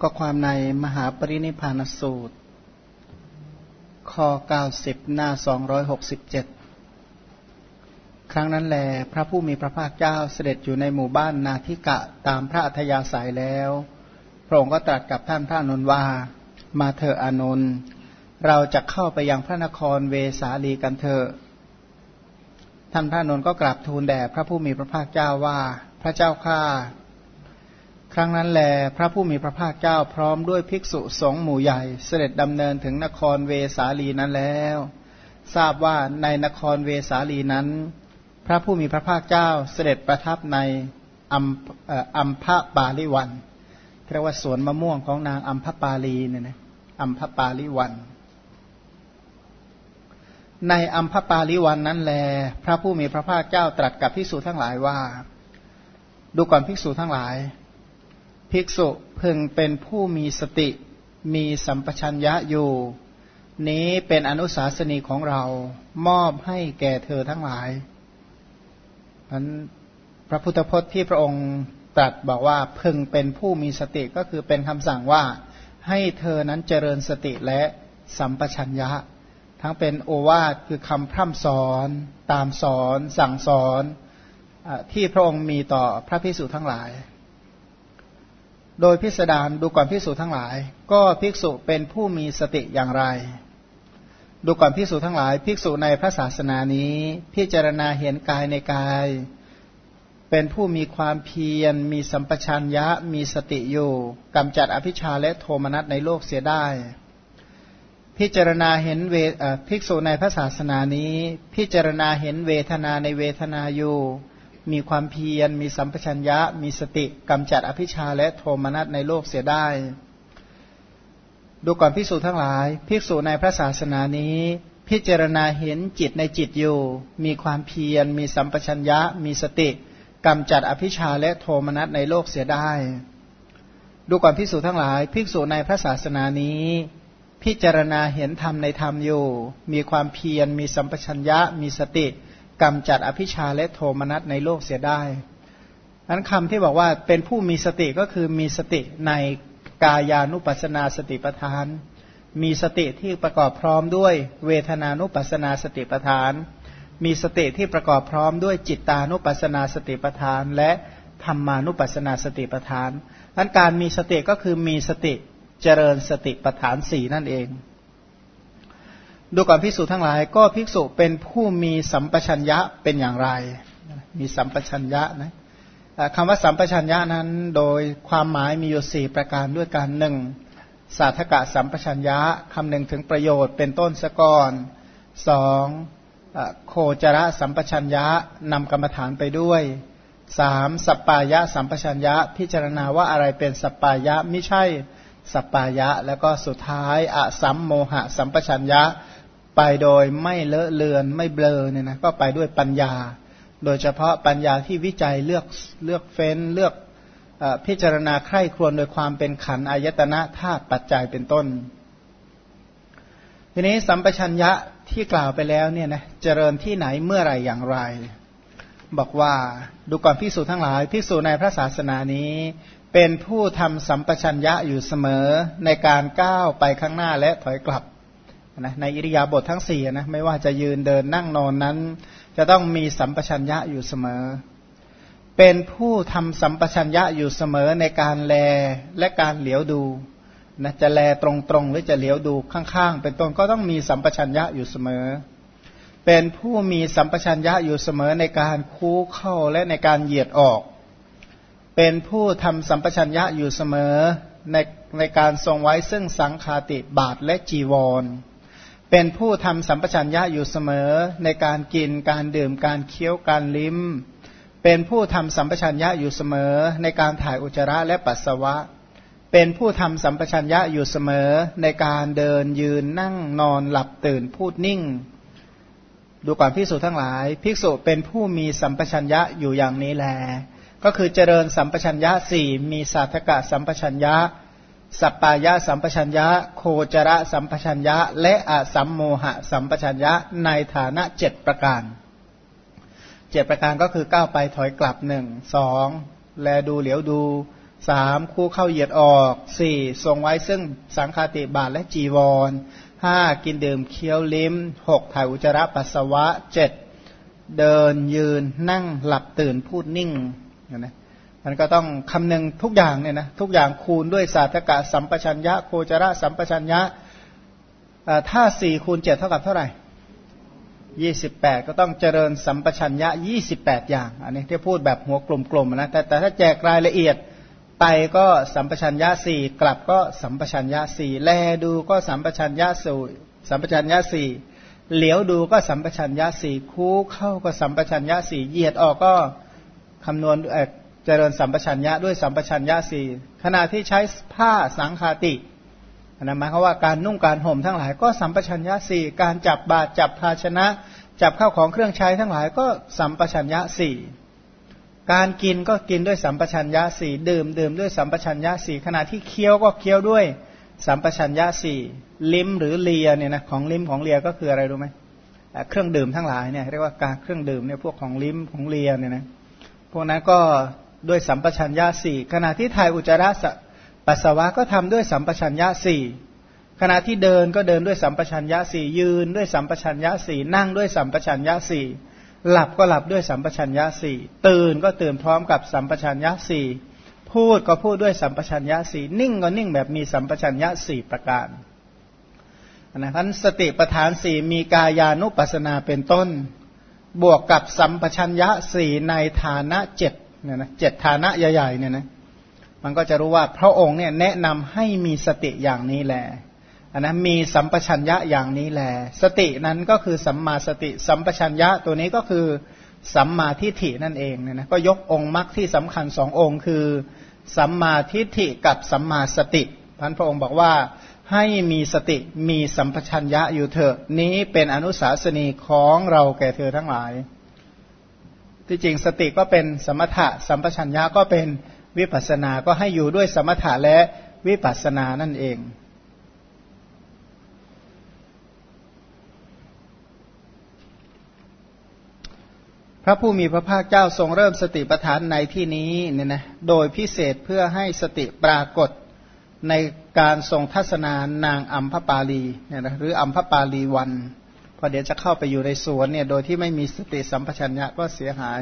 ก็ความในมหาปรินิพานสูตร ข้อ 90 หน้า 267 ครั้งนั้นแล พระผู้มีพระภาคเจ้าเสด็จอยู่ในหมู่บ้านนาทิกะตามพระอัธยาศัยแล้ว พระองค์ก็ตรัสกับท่านพระนนว่า มาเถอะอานนท์เราจะเข้าไปยังพระนครเวสาลีกันเถอะ ท่านพระนนท์ก็กราบทูลแด่พระผู้มีพระภาคเจ้าว่า พระเจ้าข้า ครั้งนั้นแลพระผู้มีพระภาคเจ้าพร้อมด้วยภิกษุสงฆ์หมู่ใหญ่ เสด็จดำเนินถึงนครเวสาลีนั้นแล้ว ทราบว่าในนครเวสาลีนั้น พระผู้มีพระภาคเจ้าเสด็จประทับในอัมอัมพะปาลิวันเรียกว่าสวนมะม่วงของนางอัมพปาลีเนี่ยนะอัมพปาลิวัน ในอัมพปาลิวันนั้นแล พระผู้มีพระภาคเจ้าตรัสกับภิกษุทั้งหลายว่า ดูก่อนภิกษุทั้งหลาย ภิกษุพึงเป็นผู้มีสติมีสัมปชัญญะอยู่ นี้เป็นอนุสาสนีของเรามอบให้แก่เธอทั้งหลายนั้นพระพุทธพจน์ที่พระองค์ตรัสบอกว่าพึงเป็นผู้มีสติก็คือเป็นคำสั่งว่าให้เธอนั้นเจริญสติและสัมปชัญญะ ทั้งเป็นโอวาทคือคำพร่ำสอนตามสอน สั่งสอนอที่พระองค์มีต่อพระพิสุทั้งหลาย โดยพิสดารดูก่อนภิกษุทั้งหลาย ก็ภิกษุเป็นผู้มีสติอย่างไร ดูก่อนภิกษุทั้งหลาย ภิกษุในพระศาสนานี้ พิจารณาเห็นกายในกาย เป็นผู้มีความเพียร มีสัมปชัญญะมีสติอยู่กำจัดอภิชาและโทมนัสในโลกเสียได้ พิจารณาเห็นเวภิกษุในพระศาสนานี้ พิจารณาเห็นเวทนาในเวทนาอยู่ มีความเพียร มีสัมปชัญญะ มีสติกำจัดอภิชาและโทมนัสในโลกเสียได้ ดูก่อนพิสูจน์ทั้งหลาย ภิกษุในพระศาสนานี้ พิจารณาเห็นจิตในจิตอยู่ มีความเพียร มีสัมปชัญญะ มีสติกำจัดอภิชาและโทมนัสในโลกเสียได้ ดูก่อนพิสูจน์ทั้งหลาย ภิกษุในพระศาสนานี้ พิจารณาเห็นธรรมในธรรมอยู่ มีความเพียร มีสัมปชัญญะ มีสติ กำจัดอภิชาและโทมนัสในโลกเสียได้นั้นคำที่บอกว่าเป็นผู้มีสติก็คือมีสติในกายานุปัสนาสติปทาน มีสติที่ประกอบพร้อมด้วยเวทนานุปัสนาสติปทาน มีสติที่ประกอบพร้อมด้วยจิตตานุปัสนาสติปทาน และธรรมานุปัสนาสติปทานนั้นการมีสติก็คือมีสติเจริญสติปทานสี่นั่นเอง ดูก่อนภิกษุทั้งหลาย ก็ภิกษุเป็นผู้มีสัมปชัญญะเป็นอย่างไร มีสัมปชัญญะนะคำว่าสัมปชัญญะนั้นโดยความหมายมีอยู่สี่ประการด้วยกันหนึ่งสาธกะสัมปชัญญะคำนึงถึงประโยชน์เป็นต้นซะก่อนสองโคจระสัมปชัญญะนำกรรมฐานไปด้วยสามสัปปายะสัมปชัญญะพิจารณาว่าอะไรเป็นสัปปายะไม่ใช่สัปปายะ แล้วก็สุดท้ายอสัมโมหะสัมปชัญญะ ไปโดยไม่เลอะเลือนไม่เบลอเนี่ยนะก็ไปด้วยปัญญา โดยเฉพาะปัญญาที่วิจัยเลือกเลือกเฟ้นเลือกอพิจารณาใคร่ครวญโดยความเป็นขันธ์อายตนะธาตุปัจจัยเป็นต้น ทีนี้สัมปชัญญะที่กล่าวไปแล้วเนี่ยนะเจริญที่ไหนเมื่อไรอย่างไร บอกว่าดูก่อนพิสูจทั้งหลายพิสูจในพระศาสนานี้เป็นผู้ทำสัมปชัญญะอยู่เสมอในการก้าวไปข้างหน้าและถอยกลับ นะในอิริยาบถททั้งสี่นะไม่ว่าจะยืนเดินนั่งนอนนั้น จะต้องมีสัมปชัญญะอยู่เสมอ เป็นผู้ทำสัมปชัญญะอยู่เสมอในการแลและการเหลียวดูนะจะแลตรงๆ หรือจะเหลียวดูข้างๆ เป็นต้นก็ต้องมีสัมปชัญญะอยู่เสมอ เป็นผู้มีสัมปชัญญะอยู่เสมอในการคู้เข้าและในการเหยียดออก เป็นผู้ทำสัมปชัญญะอยู่เสมอในในการทรงไว้ซึ่งสังคาติบาทและจีวร เป็นผู้ทำสัมปชัญญะอยู่เสมอในการกินการดื่มการเคี้ยวการลิ้ม เป็นผู้ทำสัมปชัญญะอยู่เสมอในการถ่ายอุจจาระและปัสสาวะ เป็นผู้ทำสัมปชัญญะอยู่เสมอในการเดินยืนนั่งนอนหลับตื่นพูดนิ่ง ดูก่อนภิกษุทั้งหลาย ภิกษุเป็นผู้มีสัมปชัญญะอยู่อย่างนี้แล ก็คือเจริญสัมปชัญญะสี่มีสาธกะสัมปชัญญะ สัปปายะสัมปชัญญะ โคจระสัมปชัญญะ และอะสัมโมหะสัมปชัญญะในฐานะเจ็ดประการเจ็ดประการก็คือก้าวไปถอยกลับหนึ่งสองแลดูเหลียวดูสามคู่เข้าเหยียดออกสี่ทรงไว้ซึ่งสังคาติบาทและจีวรห้ากินดื่มเคี้ยวลิ้มหกถ่ายอุจจาระปัสสาวะเจ็ดเดินยืนนั่งหลับตื่นพูดนิ่งนะ มันก็ต้องคำนึงทุกอย่างเนี่ยนะทุกอย่างคูณด้วยสาธกะสัมปชัญญะโคจระสัมปชัญญะถ้าสี่คูณเจ็ดเท่ากับเท่าไหร่ยี่สิบแปดก็ต้องเจริญสัมปชัญญะยี่สิบแปดอย่าง อันนี้ที่พูดแบบหัวกลมๆนะแต่แต่ถ้าแจกรายละเอียดไปก็สัมปชัญญะสี่กลับก็สัมปชัญญะสี่แลดูก็สัมปชัญญะสี่สัมปชัญญะสี่เหลียวดูก็สัมปชัญญะสี่คู่เข้าก็สัมปชัญญะสี่เหยียดออกก็คำนวณ เจริญสัมปชัญญะด้วยสัมปชัญญะสี่ขณะที่ใช้ผ้าสังคาติอันะหมายความว่าการนุ่งการห่มทั้งหลายก็สัมปชัญญะสี่การจับบาตรจับภาชนะ จับข้าวของเครื่องใช้ทั้งหลายก็สัมปชัญญะสี่การกินก็กินด้วยสัมปชัญญะสี่ดื่มดื่มด้วยสัมปชัญญะสี่ขณะที่เคี้ยวก็เคี้ยวด้วยสัมปชัญญะสี่ลิ้มหรือเลียเนี่ยนะของลิ้มของเลียก็คืออะไรรู้ไหมเครื่องดื่มทั้งหลายเนี่ยเรียกว่าการเครื่องดื่มเนี่ยพวกของลิ้มของเลียเนี่ยนะพวกนั้นก็ ด้วยสัมปชัญญะสี่ขณะที่ถ่ายอุจจาระปัสสาวะก็ทำด้วยสัมปชัญญะสี่ขณะที่เดินก็เดินด้วยสัมปชัญญะสี่ยืนด้วยสัมปชัญญะสี่นั่งด้วยสัมปชัญญะสี่หลับก็หลับด้วยสัมปชัญญะสี่ตื่นก็ตื่นพร้อมกับสัมปชัญญะสี่พูดก็พูดด้วยสัมปชัญญะสี่นิ่งก็นิ่งแบบมีสัมปชัญญะสี่ประการนะครับสติปทานสี่มีกายานุปัสนาเป็นต้น บวกกับสัมปชัญญะสี่ในฐานะเจ็ด เนี่ยนะเจ็ดฐานะใหญ่ๆเนี่ยนะมันก็จะรู้ว่าพระองค์เนี่ยแนะนำให้มีสติอย่างนี้แหละนนะมีสัมปชัญญะอย่างนี้แหละสตินั้นก็คือสัมมาสติ สัมปชัญญะตัวนี้ก็คือสัมมาทิฏฐินั่นเองเนี่ยนะก็ยกองค์มรรคที่สำคัญสององค์ คือสัมมาทิฏฐิกับสัมมาสติพันพระองค์บอกว่าให้มีสติมีสัมปชัญญะอยู่เถอะ นี้เป็นอนุสาสนีของเราแก่เธอทั้งหลาย ที่จริงสติก็เป็นสมถะสัมปชัญญะก็เป็นวิปัสสนาก็ให้อยู่ด้วยสมถะและวิปัสสนานั่นเองพระผู้มีพระภาคเจ้าทรงเริ่มสติปัฏฐานในที่นี้เนี่ยนะโดยพิเศษเพื่อให้สติปรากฏในการทรงทัศนานางอัมพปาลีเนี่ยนะหรืออัมพปาลีวัน พอเดี๋ยวจะเข้าไปอยู่ในสวนเนี่ยโดยที่ไม่มีสติสัมปชัญญะก็เสียหาย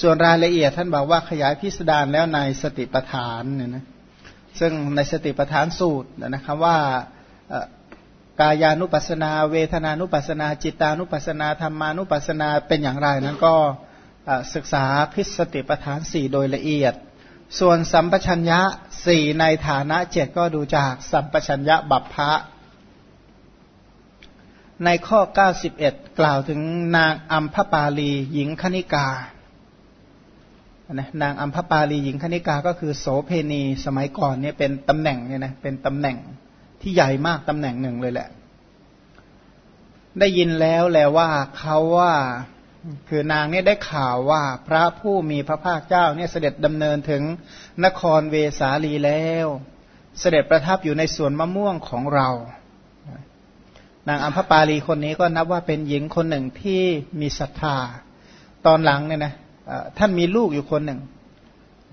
ส่วนรายละเอียดท่านบอกว่าขยายพิสดารแล้วในสติปัฏฐานเนี่ยนะซึ่งในสติปัฏฐานสูตรนะครับว่ากายานุปัสนา เวทนานุปัสนา จิตานุปัสนาธรรมานุปัสนาเป็นอย่างไรนั้นก็ศึกษาพิสติปทานสี่โดยละเอียด ส่วนสัมปชัญญะสี่ในฐานะเจ็ดก็ดูจากสัมปชัญญะบัพพะ ในข้อ 91 กล่าวถึงนางอัมพปาลีหญิงคณิกานางอัมพปาลีหญิงคณิกาก็คือโสเพณีสมัยก่อนเนี่ยเป็นตำแหน่งเนี่ยนะเป็นตำแหน่งที่ใหญ่มากตำแหน่งหนึ่งเลยแหละ ได้ยินแล้วแลว่าเขาว่าคือนางเนี่ยได้ข่าวว่าพระผู้มีพระภาคเจ้าเนี่ยเสด็จดำเนินถึงนครเวสาลีแล้ว เสด็จประทับอยู่ในสวนมะม่วงของเรา นางอัมพปาลีคนนี้ก็นับว่าเป็นหญิงคนหนึ่งที่มีศรัทธา ตอนหลังเนี่ยนะท่านมีลูกอยู่คนหนึ่ง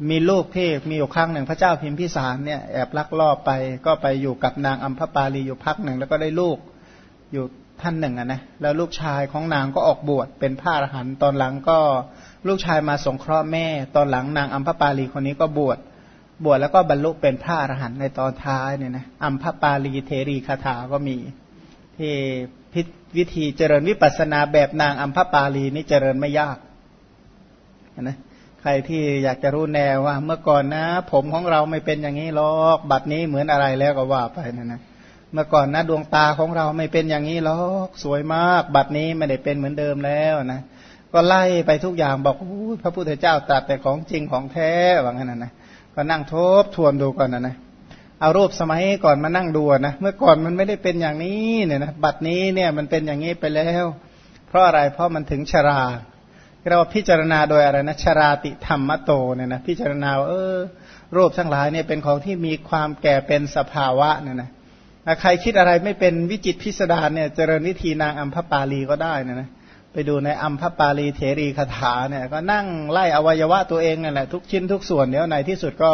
มีลูกที่มีอยู่ครั้งหนึ่ง พระเจ้าพิมพิสารเนี่ยแอบลักลอบไปก็ไปอยู่กับนางอัมพปาลีอยู่พักหนึ่ง แล้วก็ได้ลูกอยู่ท่านหนึ่งอะนะแล้วลูกชายของนางก็ออกบวชเป็นพระอรหันต์ตอนหลังก็ลูกชายมาสงเคราะห์แม่ ตอนหลังนางอัมพปาลีคนนี้ก็บวชบวชแล้วก็บรรลุเป็นพระอรหันต์ในตอนท้ายเนี่ยนะอัมพปาลีเทรีคาถาก็มี ที่พิวิธีเจริญวิปัสนาแบบนางอัมพปาลีนี่เจริญไม่ยากนะใครที่อยากจะรู้แนวว่า เมื่อก่อนนะ ผมของเราไม่เป็นอย่างนี้หรอกบัดนี้เหมือนอะไรแล้วก็ว่าไปนะนะเมื่อก่อนนะดวงตาของเราไม่เป็นอย่างนี้หรอกสวยมาก บัดนี้ไม่ได้เป็นเหมือนเดิมแล้วนะก็ไล่ไปทุกอย่างบอกพระพุทธเจ้าตรัสแต่ของจริงของแท้ว่างั้นนะนะก็นั่งทบทวนดูก่อนนะนะ เอารูปสมัยก่อนมานั่งดูนะเมื่อก่อนมันไม่ได้เป็นอย่างนี้เนี่ยนะบัดนี้เนี่ยมันเป็นอย่างนี้ไปแล้ว เพราะอะไรเพราะมันถึงชราเราพิจารณาโดยอะไรนะชราติธรรมโตเนี่ยนะพิจารณาเออรูปทั้งหลายเนี่ยเป็นของที่มีความแก่เป็นสภาวะเนี่ยนะใครคิดอะไรไม่เป็นวิจิตพิสดารเนี่ยเจริญวิธีนางอัมพปาลีก็ได้นะนะไปดูในอัมพปาลีเถรีคาถาเนี่ยก็นั่งไล่อวัยวะตัวเองนั่นแหละทุกชิ้นทุกส่วนเดี๋ยวในที่สุดก็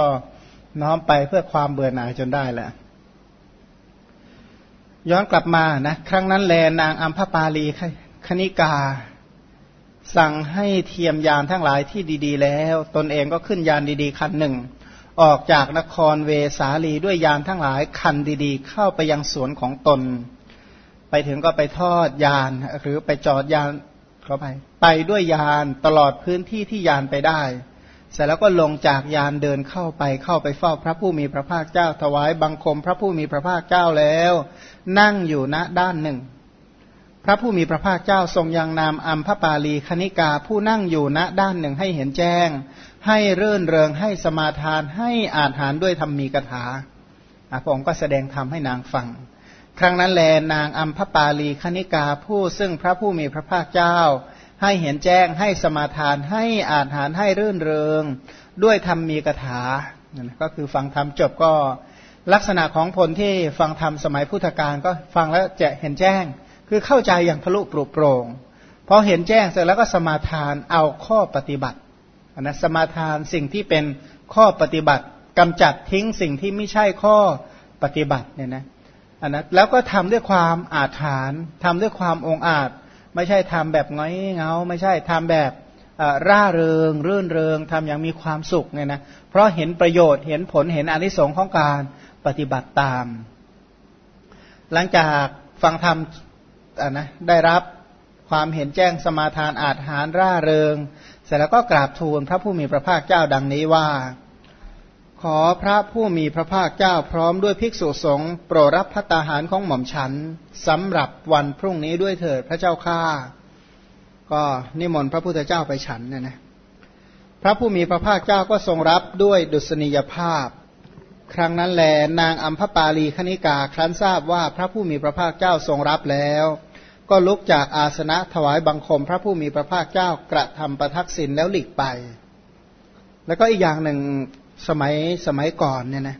น้อมไปเพื่อความเบื่อหน่ายจนได้แหละ ย้อนกลับมานะ ครั้งนั้นแลนางอัมพปาลีคณิกา สั่งให้เทียมยานทั้งหลายที่ดี ๆ แล้ว ตนเองก็ขึ้นยานดีๆ คันหนึ่ง ออกจากนครเวสาลีด้วยยานทั้งหลายคันดีๆ เข้าไปยังสวนของตน ไปถึงก็ไปทอดยานหรือไปจอดยานเข้าไป ไปด้วยยานตลอดพื้นที่ที่ยานไปได้ เสร็จแล้วก็ลงจากยานเดินเข้าไปเข้าไปเฝ้าพระผู้มีพระภาคเจ้า ถวายบังคมพระผู้มีพระภาคเจ้าแล้ว นั่งอยู่ณด้านหนึ่ง พระผู้มีพระภาคเจ้าทรงยังนามอัมพปาลีคณิกาผู้นั่งอยู่ณด้านหนึ่งให้เห็นแจ้ง ให้เรื่นเริงให้สมาทานให้อาหารด้วยธรรมมีกถาพระองค์ก็แสดงธรรมให้นางฟัง ครั้งนั้นแลนางอัมพปาลีคณิกาผู้ซึ่งพระผู้มีพระภาคเจ้า ให้เห็นแจ้งให้สมาทานให้อาหารให้รื่นเริง ด้วยธรรมมีกถาก็คือฟังธรรมจบก็ลักษณะของผลที่ฟังธรรมสมัยพุทธกาลก็ฟังแล้วจะเห็นแจ้ง คือเข้าใจอย่างทะลุปรุโปร่งพอเห็นแจ้งเสร็จแล้วก็สมาทานเอาข้อปฏิบัตินะสมาทานสิ่งที่เป็นข้อปฏิบัติกำจัดทิ้งสิ่งที่ไม่ใช่ข้อปฏิบัติเนี่ยนะอันนั้นแล้วก็ทำด้วยความอาถรรพ์ทำด้วยความองอาจ ไม่ใช่ทำแบบง้อยเงา ไม่ใช่ทำแบบร่าเริง รื่นเริงทำอย่างมีความสุขเนี่ยนะเพราะเห็นประโยชน์เห็นผลเห็นอนิสงค์ของการปฏิบัติตาม หลังจากฟังธรรมนะได้รับความเห็นแจ้งสมาทานอาจหารร่าเริง เสร็จแล้วก็กราบทูลพระผู้มีพระภาคเจ้าดังนี้ว่า ขอพระผู้มีพระภาคเจ้าพร้อมด้วยภิกษุสงฆ์โปรดรับพัตาหารของหม่อมฉันสำหรับวันพรุ่งนี้ด้วยเถิดพระเจ้าข้าก็นิมนต์พระพุทธเจ้าไปฉันเนี่ยนะพระผู้มีพระภาคเจ้าก็ทรงรับด้วยดุษณียภาพ ครั้งนั้นแลนางอัมพปาลีคณิกาครั้นทราบว่าพระผู้มีพระภาคเจ้าทรงรับแล้ว ก็ลุกจากอาสนะถวายบังคม พระผู้มีพระภาคเจ้ากระทำประทักษิณแล้วหลีกไป แล้วก็อีกอย่างหนึ่ง สมัยสมัยก่อนเนี่ยนะ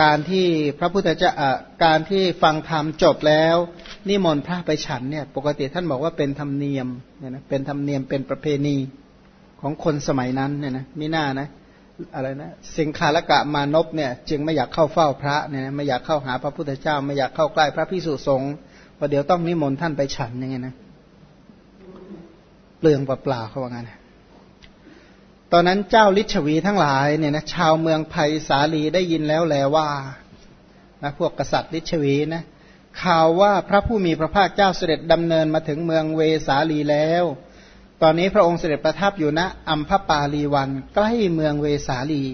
การที่พระพุทธเจ้าการที่ฟังธรรมจบแล้วนิมนต์พระไปฉันเนี่ย ปกติท่านบอกว่าเป็นธรรมเนียมเนี่ยนะเป็นธรรมเนียมเป็นประเพณีของคนสมัยนั้นเนี่ยนะมิน่านะอะไรนะสิงคาลกะมานพเนี่ยจึงไม่อยากเข้าเฝ้าพระเนี่ยนะไม่อยากเข้าหาพระพุทธเจ้า ไม่อยากเข้าใกล้พระพิสุสงฆ์เพราะเดี๋ยวต้องนิมนต์ท่านไปฉันย่างเงี้ยนะเปลืองเปล่าๆเขาว่างั้น ตอนนั้นเจ้าลิชวีทั้งหลายเนี่ยนะชาวเมืองไผ่สาลีได้ยินแล้วแลว่านะพวกกษัตริย์ลิชวีนะข่าวว่าพระผู้มีพระภาคเจ้าเสด็จดำเนินมาถึงเมืองเวสาลีแล้ว ตอนนี้พระองค์เสด็จประทับอยู่ณอัมพปาลีวัน ใกล้เมืองเวสาลี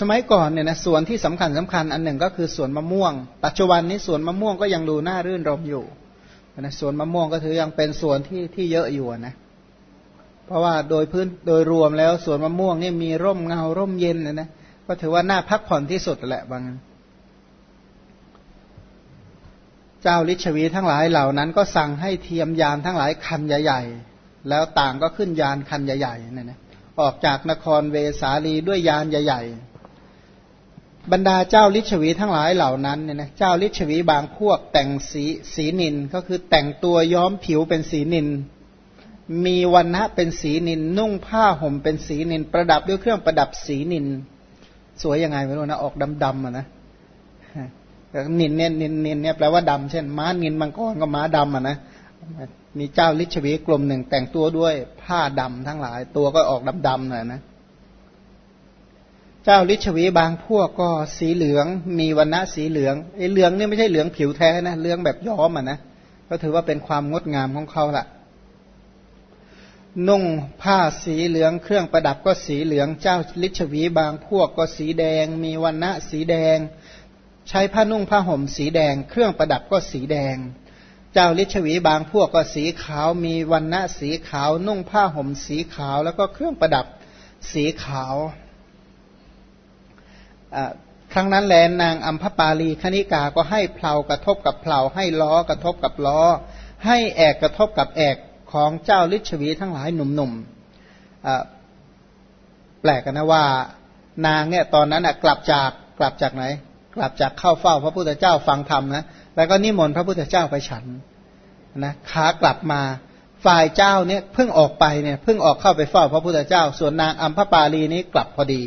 สมัยก่อนเนี่ยนะสวนที่สำคัญสำคัญอันหนึ่งก็คือสวนมะม่วง ปัจจุบันนี้สวนมะม่วงก็ยังดูน่ารื่นรมอยู่นะสวนมะม่วงก็ถือยังเป็นสวนที่ที่เยอะอยู่นะ เพราะว่าโดยพื้นโดยรวมแล้วสวนมะม่วงนี่มีร่มเงาร่มเย็นนะนะก็ถือว่าน่าพักผ่อนที่สุดแหละบางเจ้าลิชวีทั้งหลายเหล่านั้น ก็สั่งให้เทียมยานทั้งหลายคันใหญ่ๆ แล้วต่างก็ขึ้นยานคันใหญ่ๆนี่นะออกจากนครเวสาลีด้วยยานใหญ่ ๆ บรรดาเจ้าลิชวีทั้งหลายเหล่านั้นเนี่ยนะเจ้าลิชวีบางพวกแต่งสีสีนินก็คือแต่งตัวย้อมผิวเป็นสีนิน มีวันนะเป็นสีนิน นุ่งผ้าห่มเป็นสีนิน ประดับด้วยเครื่องประดับสีนิน สวยยังไงไม่รู้นะ ออกดำๆอะนะนินเนี่ยนินนินเนี่ยแปลว่าดำเช่น ม้านินมังกรก็ม้าดำอะนะมีเจ้าลิชวีกลุ่มหนึ่งแต่งตัวด้วยผ้าดำทั้งหลาย ตัวก็ออกดำๆหน่อยนะ เจ้าลิชวีบางพวกก็สีเหลือง มีวันณะสีเหลืองไอ้เหลืองเนี่ยไม่ใช่เหลืองผิวแท้นะเหลืองแบบย้อมอะนะก็ถือว่าเป็นความงดงามของเขาละ นุ่งผ้าสีเหลืองเครื่องประดับก็สีเหลืองเจ้าลิชวีบางพวกก็สีแดง มีวันณะสีแดง ใช้ผ้านุ่งผ้าห่มสีแดง เครื่องประดับก็สีแดง เจ้าลิชวีบางพวกก็สีขาวมีวันณะสีขาว นุ่งผ้าห่มสีขาว แล้วก็เครื่องประดับสีขาวครั้งนั้นแลนนางอัมพปาลีคณิกาก็ให้เพลากระทบกับเพลาให้ล้อกระทบกับล้อ ให้แอกกระทบกับแอก ของเจ้าลิชวีทั้งหลายหนุ่มๆแปลกกันนะว่า นางเนี่ยตอนนั้นกลับจากกลับจากไหน กลับจากเข้าเฝ้าพระพุทธเจ้าฟังธรรมนะแล้วก็นิมนต์พระพุทธเจ้าไปฉันนะขากลับมาฝ่ายเจ้าเนี่ยเพิ่งออกไปเนี่ยเพิ่งออกเข้าไปเฝ้าพระพุทธเจ้า ส่วนนางอัมพปาลีนี้กลับพอดี